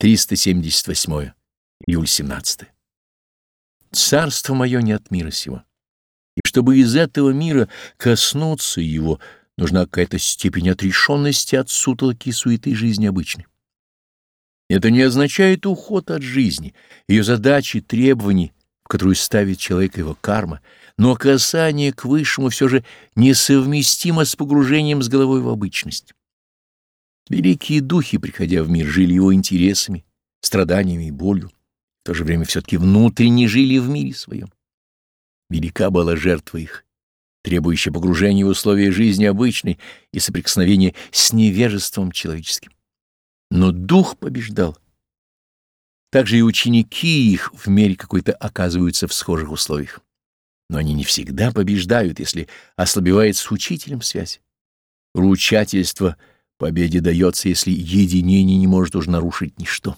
378. Июль 17. Царство мое не от мира сего. И чтобы из этого мира коснуться его, нужна какая-то степень отрешенности от сутолки суеты жизни обычной. Это не означает уход от жизни, ее задачи, требований, в которую ставит человек его карма, но касание к высшему все же несовместимо с погружением с головой в обычность. Великие духи, приходя в мир, жили его интересами, страданиями и болью, в то же время все-таки внутренне жили в мире своем. Велика была жертва их, требующая погружения в условия жизни обычной и соприкосновения с невежеством человеческим. Но дух побеждал. Также и ученики их в мере какой-то оказываются в схожих условиях. Но они не всегда побеждают, если ослабевает с учителем связь. Ручательство — Победе дается, если единение не может уж нарушить ничто.